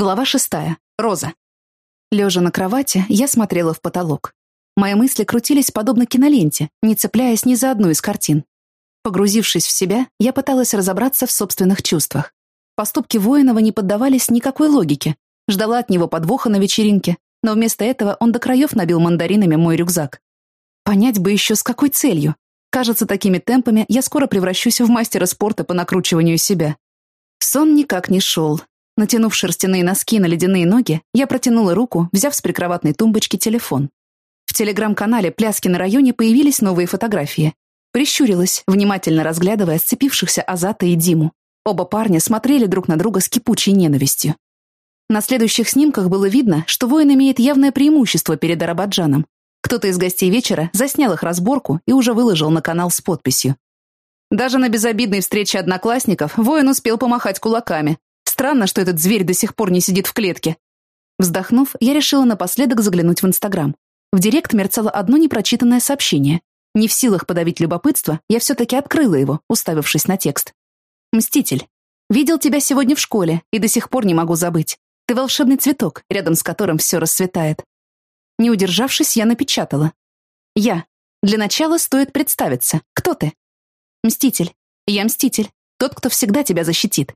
Глава шестая. Роза. Лежа на кровати, я смотрела в потолок. Мои мысли крутились подобно киноленте, не цепляясь ни за одну из картин. Погрузившись в себя, я пыталась разобраться в собственных чувствах. Поступки Воинова не поддавались никакой логике. Ждала от него подвоха на вечеринке, но вместо этого он до краев набил мандаринами мой рюкзак. Понять бы еще с какой целью. Кажется, такими темпами я скоро превращусь в мастера спорта по накручиванию себя. Сон никак не шел, Натянув шерстяные носки на ледяные ноги, я протянула руку, взяв с прикроватной тумбочки телефон. В телеграм-канале «Пляски на районе» появились новые фотографии. Прищурилась, внимательно разглядывая сцепившихся Азата и Диму. Оба парня смотрели друг на друга с кипучей ненавистью. На следующих снимках было видно, что воин имеет явное преимущество перед Арабаджаном. Кто-то из гостей вечера заснял их разборку и уже выложил на канал с подписью. Даже на безобидной встрече одноклассников воин успел помахать кулаками, Странно, что этот зверь до сих пор не сидит в клетке. Вздохнув, я решила напоследок заглянуть в Инстаграм. В директ мерцало одно непрочитанное сообщение. Не в силах подавить любопытство, я все-таки открыла его, уставившись на текст. «Мститель. Видел тебя сегодня в школе и до сих пор не могу забыть. Ты волшебный цветок, рядом с которым все расцветает». Не удержавшись, я напечатала. «Я. Для начала стоит представиться. Кто ты?» «Мститель. Я Мститель. Тот, кто всегда тебя защитит.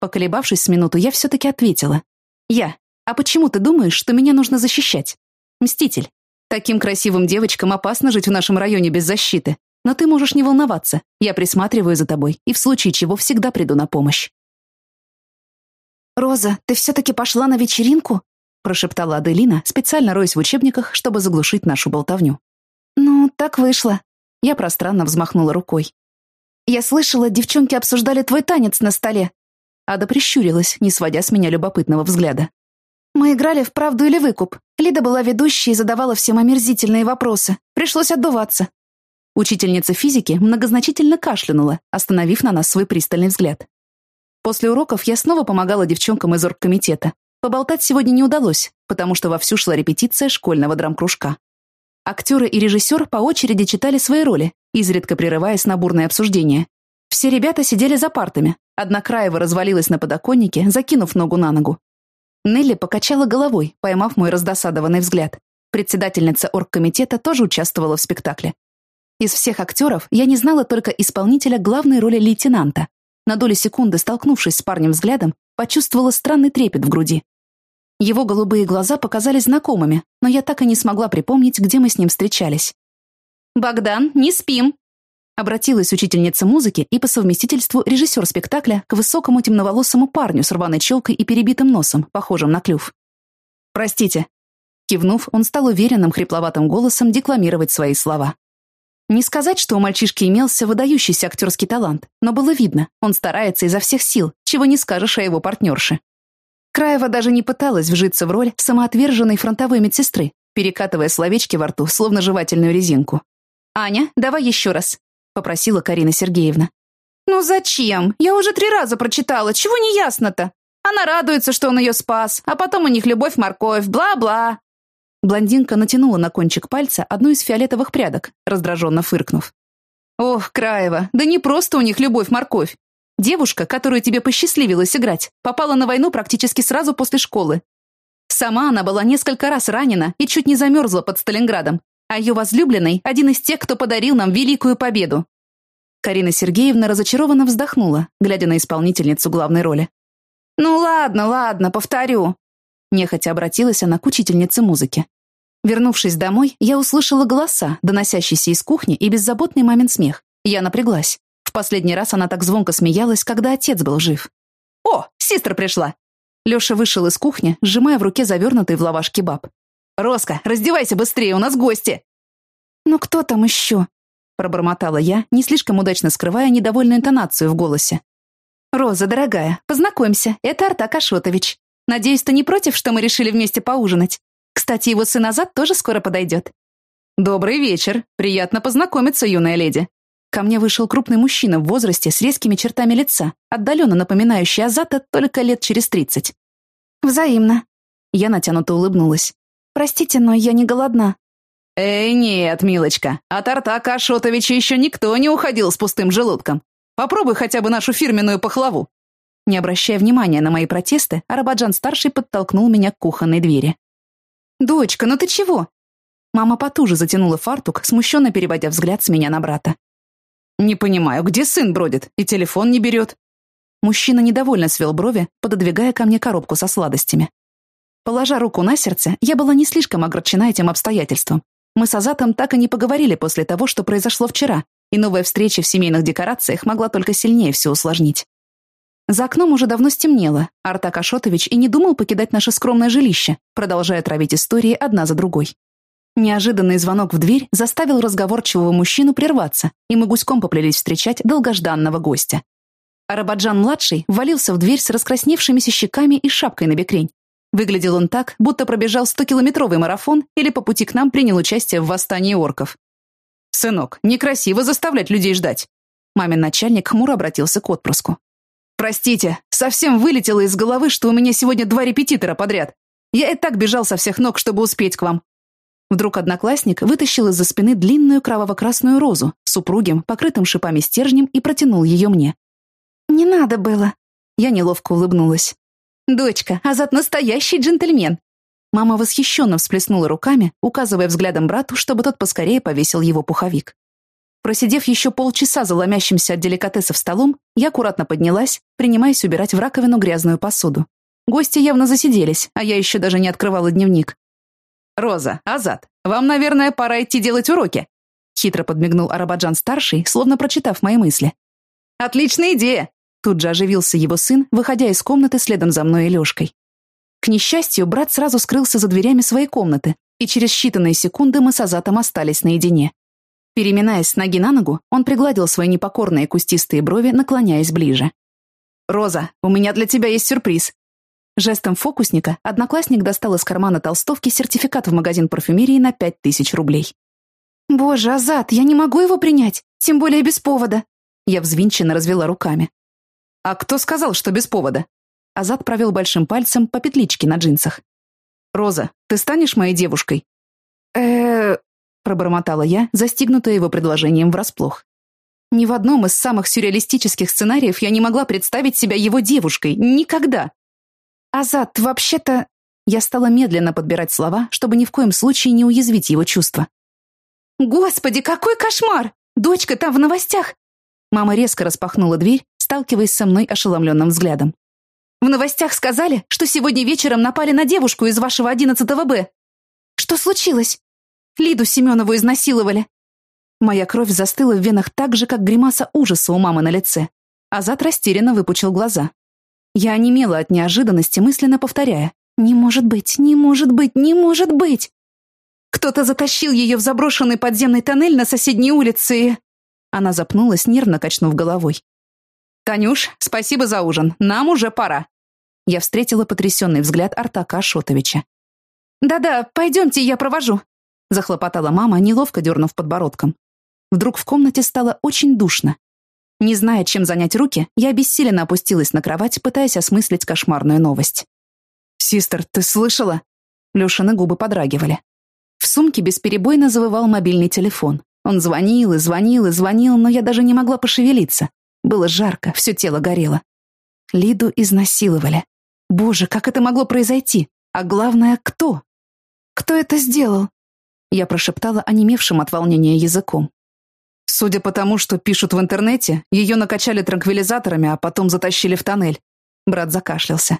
Поколебавшись с минуту, я все-таки ответила. «Я. А почему ты думаешь, что меня нужно защищать? Мститель. Таким красивым девочкам опасно жить в нашем районе без защиты. Но ты можешь не волноваться. Я присматриваю за тобой и в случае чего всегда приду на помощь». «Роза, ты все-таки пошла на вечеринку?» прошептала Аделина, специально роясь в учебниках, чтобы заглушить нашу болтовню. «Ну, так вышло». Я пространно взмахнула рукой. «Я слышала, девчонки обсуждали твой танец на столе. Ада прищурилась, не сводя с меня любопытного взгляда. «Мы играли в правду или выкуп. Лида была ведущей и задавала всем омерзительные вопросы. Пришлось отдуваться». Учительница физики многозначительно кашлянула, остановив на нас свой пристальный взгляд. После уроков я снова помогала девчонкам из оргкомитета. Поболтать сегодня не удалось, потому что вовсю шла репетиция школьного драмкружка. Актеры и режиссер по очереди читали свои роли, изредка прерываясь на бурное обсуждение. Все ребята сидели за партами, одна Краева развалилась на подоконнике, закинув ногу на ногу. Нелли покачала головой, поймав мой раздосадованный взгляд. Председательница оргкомитета тоже участвовала в спектакле. Из всех актеров я не знала только исполнителя главной роли лейтенанта. На долю секунды, столкнувшись с парнем взглядом, почувствовала странный трепет в груди. Его голубые глаза показались знакомыми, но я так и не смогла припомнить, где мы с ним встречались. «Богдан, не спим!» Обратилась учительница музыки и по совместительству режиссер спектакля к высокому темноволосому парню с рваной челкой и перебитым носом, похожим на клюв. «Простите». Кивнув, он стал уверенным хрипловатым голосом декламировать свои слова. Не сказать, что у мальчишки имелся выдающийся актерский талант, но было видно, он старается изо всех сил, чего не скажешь о его партнерше. Краева даже не пыталась вжиться в роль самоотверженной фронтовой медсестры, перекатывая словечки во рту, словно жевательную резинку. «Аня, давай еще раз попросила Карина Сергеевна. «Ну зачем? Я уже три раза прочитала. Чего не ясно-то? Она радуется, что он ее спас, а потом у них любовь-морковь, бла-бла». Блондинка натянула на кончик пальца одну из фиолетовых прядок, раздраженно фыркнув. «Ох, Краева, да не просто у них любовь-морковь. Девушка, которую тебе посчастливилось играть, попала на войну практически сразу после школы. Сама она была несколько раз ранена и чуть не замерзла под Сталинградом, а ее возлюбленный — один из тех, кто подарил нам великую победу. Карина Сергеевна разочарованно вздохнула, глядя на исполнительницу главной роли. «Ну ладно, ладно, повторю». Нехотя обратилась она к учительнице музыки. Вернувшись домой, я услышала голоса, доносящиеся из кухни, и беззаботный мамин смех. Я напряглась. В последний раз она так звонко смеялась, когда отец был жив. «О, сестра пришла!» Леша вышел из кухни, сжимая в руке завернутый в лаваш кебаб. «Роско, раздевайся быстрее, у нас гости!» «Ну кто там еще?» пробормотала я, не слишком удачно скрывая недовольную интонацию в голосе. «Роза, дорогая, познакомься, это Артак Ашотович. Надеюсь, ты не против, что мы решили вместе поужинать? Кстати, его сын Азат тоже скоро подойдет». «Добрый вечер. Приятно познакомиться, юная леди». Ко мне вышел крупный мужчина в возрасте с резкими чертами лица, отдаленно напоминающий Азата только лет через тридцать. «Взаимно». Я натянуто улыбнулась. «Простите, но я не голодна». «Эй, нет, милочка, от Артака Ашотовича еще никто не уходил с пустым желудком. Попробуй хотя бы нашу фирменную пахлаву». Не обращая внимания на мои протесты, Арабаджан-старший подтолкнул меня к кухонной двери. «Дочка, ну ты чего?» Мама потуже затянула фартук, смущенно переводя взгляд с меня на брата. «Не понимаю, где сын бродит и телефон не берет?» Мужчина недовольно свел брови, пододвигая ко мне коробку со сладостями. Положа руку на сердце, я была не слишком огорчена этим обстоятельством. Мы с Азатом так и не поговорили после того, что произошло вчера, и новая встреча в семейных декорациях могла только сильнее все усложнить. За окном уже давно стемнело, Артак Ашотович и не думал покидать наше скромное жилище, продолжая травить истории одна за другой. Неожиданный звонок в дверь заставил разговорчивого мужчину прерваться, и мы гуськом поплелись встречать долгожданного гостя. Арабаджан-младший валился в дверь с раскрасневшимися щеками и шапкой на бекрень. Выглядел он так, будто пробежал 100-километровый марафон или по пути к нам принял участие в восстании орков. «Сынок, некрасиво заставлять людей ждать!» Мамин начальник хмуро обратился к отпрыску. «Простите, совсем вылетело из головы, что у меня сегодня два репетитора подряд. Я и так бежал со всех ног, чтобы успеть к вам». Вдруг одноклассник вытащил из-за спины длинную кроваво-красную розу с упругим, покрытым шипами стержнем и протянул ее мне. «Не надо было». Я неловко улыбнулась. «Дочка, Азат настоящий джентльмен!» Мама восхищенно всплеснула руками, указывая взглядом брату, чтобы тот поскорее повесил его пуховик. Просидев еще полчаса за ломящимся от деликатесов столом, я аккуратно поднялась, принимаясь убирать в раковину грязную посуду. Гости явно засиделись, а я еще даже не открывала дневник. «Роза, Азат, вам, наверное, пора идти делать уроки», хитро подмигнул Арабаджан-старший, словно прочитав мои мысли. «Отличная идея! Тут же оживился его сын, выходя из комнаты следом за мной и Лёшкой. К несчастью, брат сразу скрылся за дверями своей комнаты, и через считанные секунды мы с Азатом остались наедине. Переминаясь с ноги на ногу, он пригладил свои непокорные кустистые брови, наклоняясь ближе. «Роза, у меня для тебя есть сюрприз». Жестом фокусника одноклассник достал из кармана толстовки сертификат в магазин парфюмерии на пять тысяч рублей. «Боже, Азат, я не могу его принять, тем более без повода». Я взвинченно развела руками. «А кто сказал, что без повода?» Азат провел большим пальцем по петличке на джинсах. «Роза, ты станешь моей девушкой?» э пробормотала я, застигнутая его предложением врасплох. Ни в одном из самых сюрреалистических сценариев я не могла представить себя его девушкой. Никогда. «Азат, вообще-то...» Я стала медленно подбирать слова, чтобы ни в коем случае не уязвить его чувства. «Господи, какой кошмар! Дочка там в новостях!» Мама резко распахнула дверь, сталкиваясь со мной ошеломленным взглядом. «В новостях сказали, что сегодня вечером напали на девушку из вашего 11 Б. Что случилось? Лиду Семенову изнасиловали». Моя кровь застыла в венах так же, как гримаса ужаса у мамы на лице. Азат растерянно выпучил глаза. Я онемела от неожиданности, мысленно повторяя. «Не может быть, не может быть, не может быть!» Кто-то затащил ее в заброшенный подземный тоннель на соседней улице и... Она запнулась, нервно качнув головой. «Танюш, спасибо за ужин. Нам уже пора». Я встретила потрясенный взгляд Артака Шотовича. «Да-да, пойдемте, я провожу», — захлопотала мама, неловко дернув подбородком. Вдруг в комнате стало очень душно. Не зная, чем занять руки, я бессиленно опустилась на кровать, пытаясь осмыслить кошмарную новость. «Систер, ты слышала?» Лешины губы подрагивали. В сумке бесперебойно завывал мобильный телефон. Он звонил и звонил и звонил, но я даже не могла пошевелиться. Было жарко, все тело горело. Лиду изнасиловали. Боже, как это могло произойти? А главное, кто? Кто это сделал? Я прошептала онемевшим от волнения языком. Судя по тому, что пишут в интернете, ее накачали транквилизаторами, а потом затащили в тоннель. Брат закашлялся.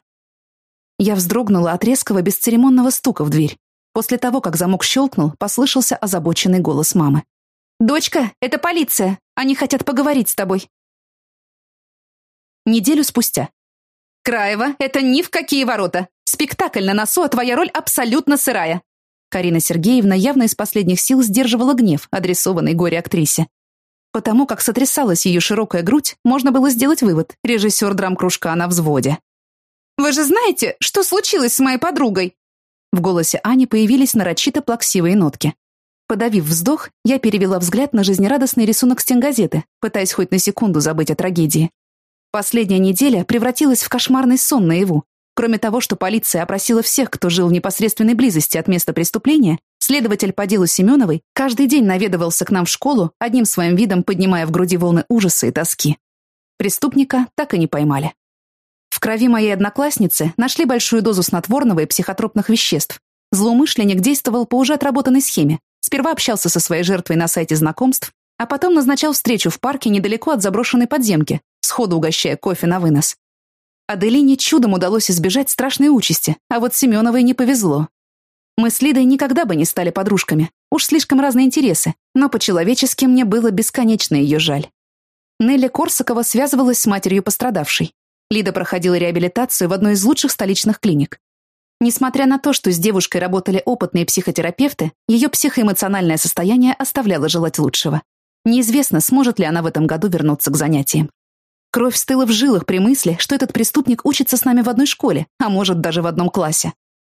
Я вздрогнула от резкого бесцеремонного стука в дверь. После того, как замок щелкнул, послышался озабоченный голос мамы. «Дочка, это полиция! Они хотят поговорить с тобой!» Неделю спустя. «Краева, это ни в какие ворота! Спектакль на носу, а твоя роль абсолютно сырая!» Карина Сергеевна явно из последних сил сдерживала гнев, адресованный горе-актрисе. Потому как сотрясалась ее широкая грудь, можно было сделать вывод, режиссер драм-кружка на взводе. «Вы же знаете, что случилось с моей подругой?» В голосе Ани появились нарочито плаксивые нотки. Подавив вздох, я перевела взгляд на жизнерадостный рисунок стенгазеты, пытаясь хоть на секунду забыть о трагедии. Последняя неделя превратилась в кошмарный сон наяву. Кроме того, что полиция опросила всех, кто жил в непосредственной близости от места преступления, следователь по делу Семеновой каждый день наведывался к нам в школу, одним своим видом поднимая в груди волны ужаса и тоски. Преступника так и не поймали. В крови моей одноклассницы нашли большую дозу снотворного и психотропных веществ. Злоумышленник действовал по уже отработанной схеме. Сперва общался со своей жертвой на сайте знакомств, а потом назначал встречу в парке недалеко от заброшенной подземки, сходу угощая кофе на вынос. Аделине чудом удалось избежать страшной участи, а вот Семеновой не повезло. Мы с Лидой никогда бы не стали подружками, уж слишком разные интересы, но по-человечески мне было бесконечно ее жаль. Нелли Корсакова связывалась с матерью пострадавшей. Лида проходила реабилитацию в одной из лучших столичных клиник. Несмотря на то, что с девушкой работали опытные психотерапевты, ее психоэмоциональное состояние оставляло желать лучшего. Неизвестно, сможет ли она в этом году вернуться к занятиям. Кровь стыла в жилах при мысли, что этот преступник учится с нами в одной школе, а может, даже в одном классе.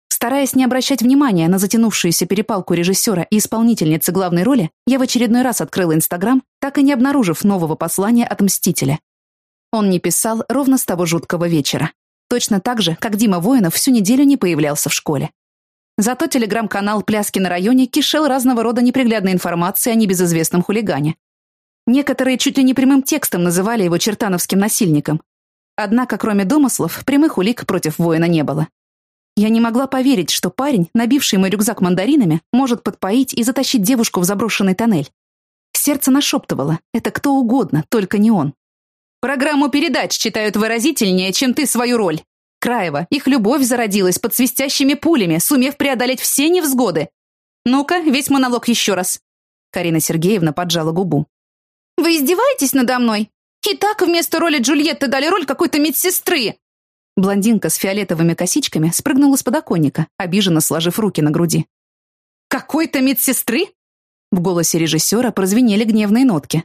Стараясь не обращать внимания на затянувшуюся перепалку режиссера и исполнительницы главной роли, я в очередной раз открыла Инстаграм, так и не обнаружив нового послания от Мстителя. Он не писал ровно с того жуткого вечера. Точно так же, как Дима Воинов всю неделю не появлялся в школе. Зато телеграм-канал «Пляски на районе» кишел разного рода неприглядной информацией о небезызвестном хулигане. Некоторые чуть ли не прямым текстом называли его чертановским насильником. Однако, кроме домыслов, прямых улик против воина не было. Я не могла поверить, что парень, набивший мой рюкзак мандаринами, может подпоить и затащить девушку в заброшенный тоннель. Сердце нашептывало, это кто угодно, только не он. Программу передач читают выразительнее, чем ты свою роль. Краева, их любовь зародилась под свистящими пулями, сумев преодолеть все невзгоды. Ну-ка, весь монолог еще раз. Карина Сергеевна поджала губу. Вы издеваетесь надо мной? И так вместо роли Джульетты дали роль какой-то медсестры. Блондинка с фиолетовыми косичками спрыгнула с подоконника, обиженно сложив руки на груди. «Какой-то медсестры?» В голосе режиссера прозвенели гневные нотки.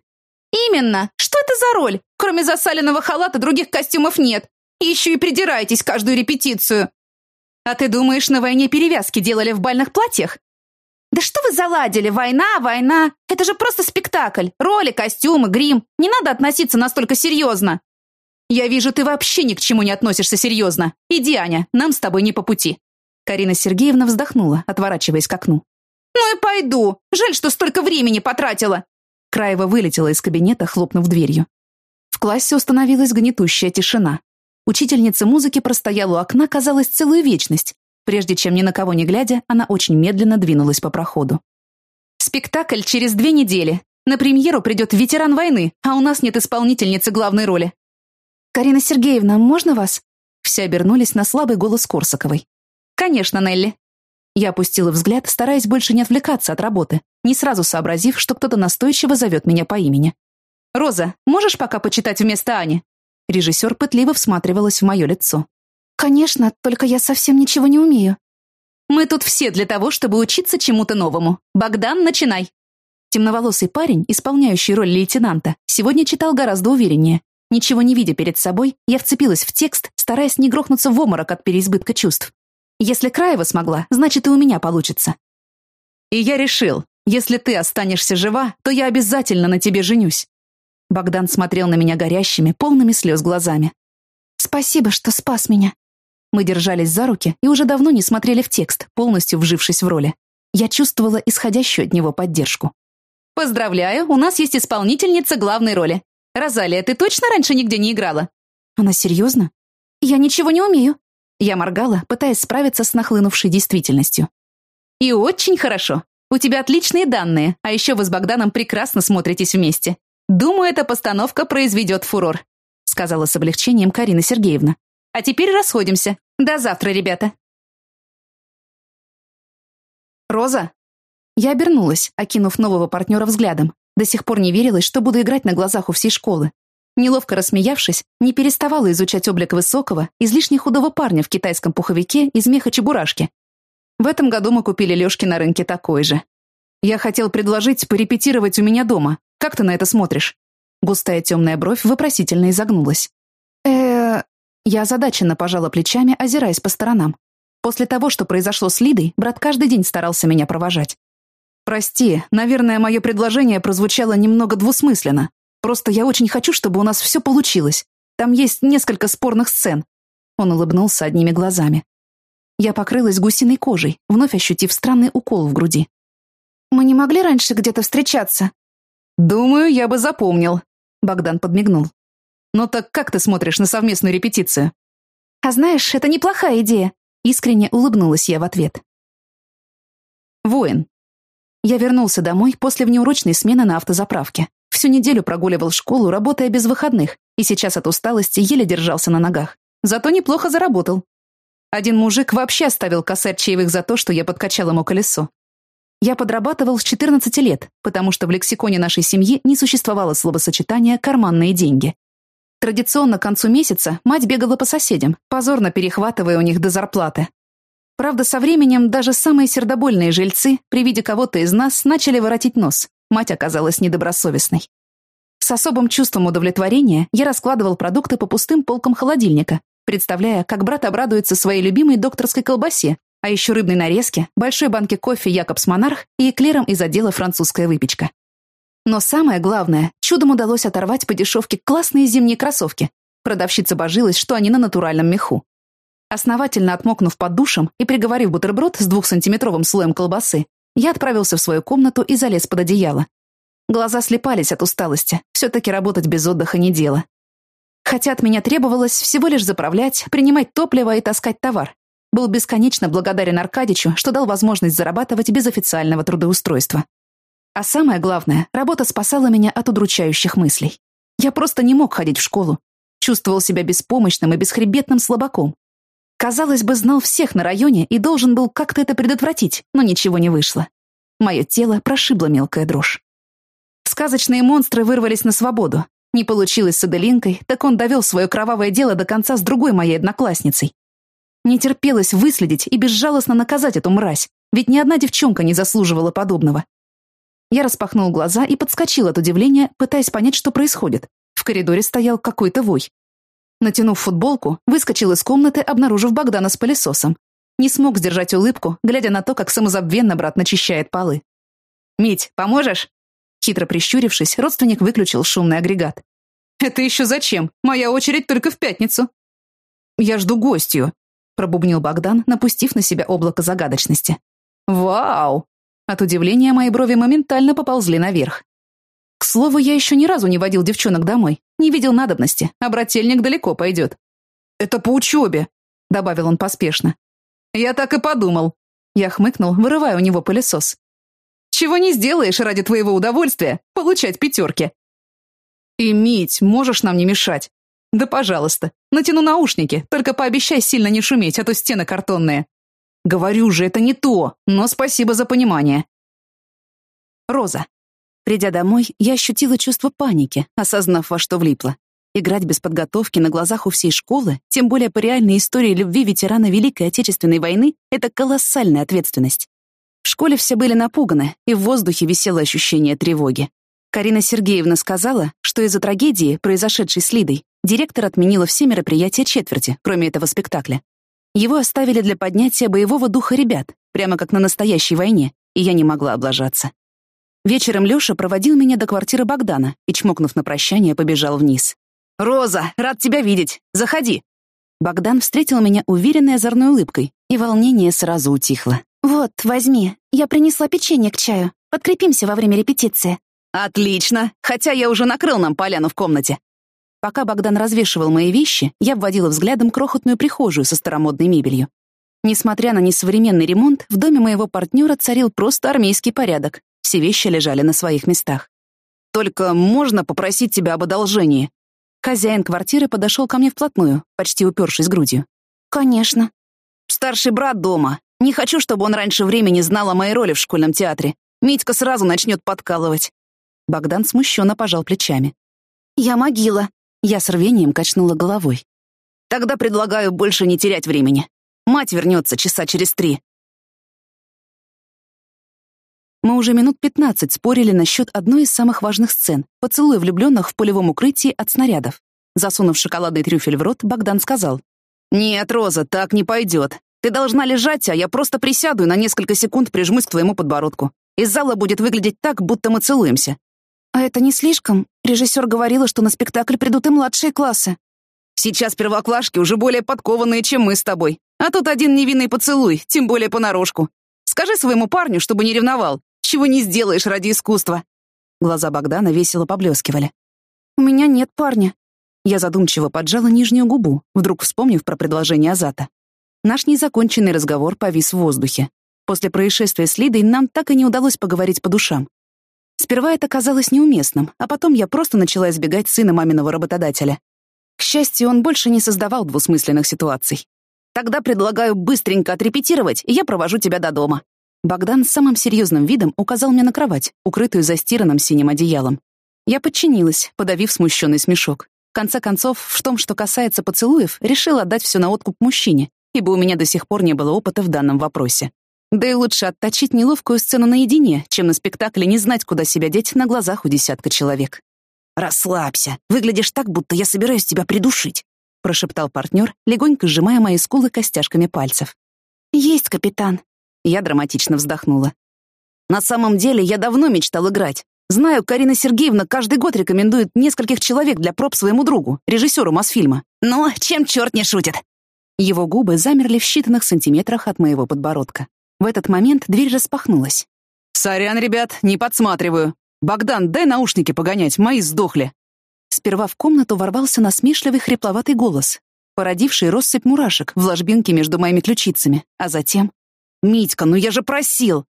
«Именно! Что это за роль? Кроме засаленного халата других костюмов нет. Еще и придираетесь каждую репетицию. А ты думаешь, на войне перевязки делали в бальных платьях? Да что вы заладили? Война, война. Это же просто спектакль. Роли, костюмы, грим. Не надо относиться настолько серьезно. «Я вижу, ты вообще ни к чему не относишься серьезно. Иди, Аня, нам с тобой не по пути». Карина Сергеевна вздохнула, отворачиваясь к окну. «Ну и пойду. Жаль, что столько времени потратила». Краева вылетела из кабинета, хлопнув дверью. В классе установилась гнетущая тишина. Учительница музыки простояла у окна, казалось, целую вечность. Прежде чем ни на кого не глядя, она очень медленно двинулась по проходу. «Спектакль через две недели. На премьеру придет ветеран войны, а у нас нет исполнительницы главной роли. «Карина Сергеевна, можно вас?» Все обернулись на слабый голос Корсаковой. «Конечно, Нелли». Я опустила взгляд, стараясь больше не отвлекаться от работы, не сразу сообразив, что кто-то настойчиво зовет меня по имени. «Роза, можешь пока почитать вместо Ани?» Режиссер пытливо всматривалась в мое лицо. «Конечно, только я совсем ничего не умею». «Мы тут все для того, чтобы учиться чему-то новому. Богдан, начинай!» Темноволосый парень, исполняющий роль лейтенанта, сегодня читал гораздо увереннее, Ничего не видя перед собой, я вцепилась в текст, стараясь не грохнуться в обморок от переизбытка чувств. Если Краева смогла, значит и у меня получится. И я решил, если ты останешься жива, то я обязательно на тебе женюсь. Богдан смотрел на меня горящими, полными слез глазами. «Спасибо, что спас меня». Мы держались за руки и уже давно не смотрели в текст, полностью вжившись в роли. Я чувствовала исходящую от него поддержку. «Поздравляю, у нас есть исполнительница главной роли. «Розалия, ты точно раньше нигде не играла?» «Она серьезно?» «Я ничего не умею». Я моргала, пытаясь справиться с нахлынувшей действительностью. «И очень хорошо. У тебя отличные данные, а еще вы с Богданом прекрасно смотритесь вместе. Думаю, эта постановка произведет фурор», сказала с облегчением Карина Сергеевна. «А теперь расходимся. До завтра, ребята». «Роза?» Я обернулась, окинув нового партнера взглядом. До сих пор не верилось, что буду играть на глазах у всей школы. Неловко рассмеявшись, не переставала изучать облик высокого, излишне худого парня в китайском пуховике из меха чебурашки. В этом году мы купили Лёшке на рынке такой же. Я хотел предложить порепетировать у меня дома. Как ты на это смотришь? Густая темная бровь вопросительно изогнулась. э Я озадаченно пожала плечами, озираясь по сторонам. После того, что произошло с Лидой, брат каждый день старался меня провожать. «Прости, наверное, мое предложение прозвучало немного двусмысленно. Просто я очень хочу, чтобы у нас все получилось. Там есть несколько спорных сцен». Он улыбнулся одними глазами. Я покрылась гусиной кожей, вновь ощутив странный укол в груди. «Мы не могли раньше где-то встречаться?» «Думаю, я бы запомнил», — Богдан подмигнул. «Ну так как ты смотришь на совместную репетицию?» А знаешь, это неплохая идея. Искренне улыбнулась я в ответ. Воин. Я вернулся домой после внеурочной смены на автозаправке. Всю неделю прогуливал школу, работая без выходных, и сейчас от усталости еле держался на ногах. Зато неплохо заработал. Один мужик вообще оставил косарь чаевых за то, что я подкачал ему колесо. Я подрабатывал с 14 лет, потому что в лексиконе нашей семьи не существовало словосочетания «карманные деньги». Традиционно к концу месяца мать бегала по соседям, позорно перехватывая у них до зарплаты. Правда, со временем даже самые сердобольные жильцы при виде кого-то из нас начали воротить нос. Мать оказалась недобросовестной. С особым чувством удовлетворения я раскладывал продукты по пустым полкам холодильника, представляя, как брат обрадуется своей любимой докторской колбасе, а еще рыбной нарезке, большой банке кофе «Якобс Монарх» и эклером из отдела «Французская выпечка». Но самое главное, чудом удалось оторвать по дешевке классные зимние кроссовки. Продавщица божилась, что они на натуральном меху. Основательно отмокнув под душем и приговорив бутерброд с двухсантиметровым слоем колбасы, я отправился в свою комнату и залез под одеяло. Глаза слепались от усталости, все-таки работать без отдыха не дело. Хотя от меня требовалось всего лишь заправлять, принимать топливо и таскать товар. Был бесконечно благодарен Аркадичу, что дал возможность зарабатывать без официального трудоустройства. А самое главное, работа спасала меня от удручающих мыслей. Я просто не мог ходить в школу. Чувствовал себя беспомощным и бесхребетным слабаком. Казалось бы, знал всех на районе и должен был как-то это предотвратить, но ничего не вышло. Мое тело прошибло мелкая дрожь. Сказочные монстры вырвались на свободу. Не получилось с Аделинкой, так он довел свое кровавое дело до конца с другой моей одноклассницей. Не терпелось выследить и безжалостно наказать эту мразь, ведь ни одна девчонка не заслуживала подобного. Я распахнул глаза и подскочил от удивления, пытаясь понять, что происходит. В коридоре стоял какой-то вой. Натянув футболку, выскочил из комнаты, обнаружив Богдана с пылесосом. Не смог сдержать улыбку, глядя на то, как самозабвенно брат начищает полы. «Мить, поможешь?» Хитро прищурившись, родственник выключил шумный агрегат. «Это еще зачем? Моя очередь только в пятницу». «Я жду гостью», — пробубнил Богдан, напустив на себя облако загадочности. «Вау!» От удивления мои брови моментально поползли наверх. К слову, я еще ни разу не водил девчонок домой. Не видел надобности, а брательник далеко пойдет. «Это по учебе», — добавил он поспешно. «Я так и подумал». Я хмыкнул, вырывая у него пылесос. «Чего не сделаешь ради твоего удовольствия получать пятерки?» «И, Мить, можешь нам не мешать?» «Да пожалуйста. Натяну наушники, только пообещай сильно не шуметь, а то стены картонные». Говорю же, это не то, но спасибо за понимание. Роза. Придя домой, я ощутила чувство паники, осознав, во что влипла. Играть без подготовки на глазах у всей школы, тем более по реальной истории любви ветерана Великой Отечественной войны, это колоссальная ответственность. В школе все были напуганы, и в воздухе висело ощущение тревоги. Карина Сергеевна сказала, что из-за трагедии, произошедшей с Лидой, директор отменила все мероприятия четверти, кроме этого спектакля. Его оставили для поднятия боевого духа ребят, прямо как на настоящей войне, и я не могла облажаться. Вечером Лёша проводил меня до квартиры Богдана и, чмокнув на прощание, побежал вниз. «Роза, рад тебя видеть! Заходи!» Богдан встретил меня уверенной озорной улыбкой, и волнение сразу утихло. «Вот, возьми. Я принесла печенье к чаю. Подкрепимся во время репетиции». «Отлично! Хотя я уже накрыл нам поляну в комнате. Пока Богдан развешивал мои вещи, я обводила взглядом крохотную прихожую со старомодной мебелью. Несмотря на несовременный ремонт, в доме моего партнера царил просто армейский порядок. Все вещи лежали на своих местах. «Только можно попросить тебя об одолжении?» Хозяин квартиры подошел ко мне вплотную, почти упершись грудью. «Конечно». «Старший брат дома. Не хочу, чтобы он раньше времени знал о моей роли в школьном театре. Митька сразу начнет подкалывать». Богдан смущенно пожал плечами. «Я могила», я с рвением качнула головой. «Тогда предлагаю больше не терять времени. Мать вернется часа через три». Мы уже минут пятнадцать спорили насчет одной из самых важных сцен — поцелуя влюбленных в полевом укрытии от снарядов. Засунув шоколадный трюфель в рот, Богдан сказал. «Нет, Роза, так не пойдет. Ты должна лежать, а я просто присяду и на несколько секунд прижмусь к твоему подбородку. Из зала будет выглядеть так, будто мы целуемся. А это не слишком? Режиссер говорила, что на спектакль придут и младшие классы. Сейчас первоклашки уже более подкованные, чем мы с тобой. А тут один невинный поцелуй, тем более понарошку. Скажи своему парню, чтобы не ревновал. Чего не сделаешь ради искусства. Глаза Богдана весело поблескивали. У меня нет парня. Я задумчиво поджала нижнюю губу, вдруг вспомнив про предложение Азата. Наш незаконченный разговор повис в воздухе. После происшествия с Лидой нам так и не удалось поговорить по душам. Сперва это казалось неуместным, а потом я просто начала избегать сына маминого работодателя. К счастью, он больше не создавал двусмысленных ситуаций. «Тогда предлагаю быстренько отрепетировать, и я провожу тебя до дома». Богдан с самым серьезным видом указал мне на кровать, укрытую застиранным синим одеялом. Я подчинилась, подавив смущенный смешок. В конце концов, в том, что касается поцелуев, решила отдать все на откуп мужчине, ибо у меня до сих пор не было опыта в данном вопросе. Да и лучше отточить неловкую сцену наедине, чем на спектакле не знать, куда себя деть на глазах у десятка человек. «Расслабься. Выглядишь так, будто я собираюсь тебя придушить», — прошептал партнер, легонько сжимая мои скулы костяшками пальцев. «Есть, капитан». Я драматично вздохнула. «На самом деле я давно мечтал играть. Знаю, Карина Сергеевна каждый год рекомендует нескольких человек для проб своему другу, режиссеру Мосфильма. Но чем черт не шутит?» Его губы замерли в считанных сантиметрах от моего подбородка. В этот момент дверь распахнулась. «Сорян, ребят, не подсматриваю. Богдан, дай наушники погонять, мои сдохли». Сперва в комнату ворвался насмешливый хрипловатый голос, породивший россыпь мурашек в ложбинке между моими ключицами, а затем... «Митька, ну я же просил!»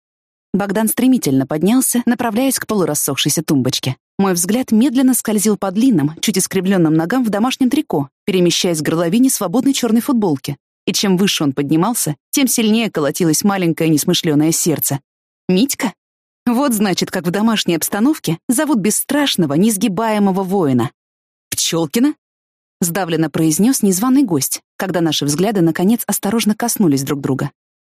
Богдан стремительно поднялся, направляясь к полурассохшейся тумбочке. Мой взгляд медленно скользил по длинным, чуть искривленным ногам в домашнем трико, перемещаясь к горловине свободной черной футболки. И чем выше он поднимался, тем сильнее колотилось маленькое несмышленое сердце. Митька? Вот значит, как в домашней обстановке зовут бесстрашного, несгибаемого воина. «Пчелкина?» — сдавленно произнес незваный гость, когда наши взгляды, наконец, осторожно коснулись друг друга.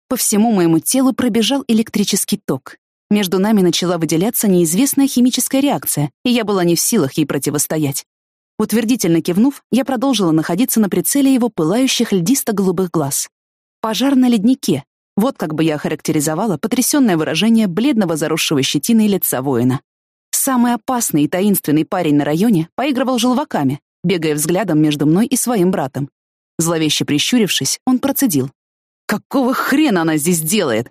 По всему моему телу пробежал электрический ток. Между нами начала выделяться неизвестная химическая реакция, и я была не в силах ей противостоять. Утвердительно кивнув, я продолжила находиться на прицеле его пылающих льдисто-голубых глаз. Пожар на леднике. Вот как бы я охарактеризовала потрясённое выражение бледного заросшего щетиной лица воина. Самый опасный и таинственный парень на районе поигрывал желваками, бегая взглядом между мной и своим братом. Зловеще прищурившись, он процедил. Какого хрена она здесь делает?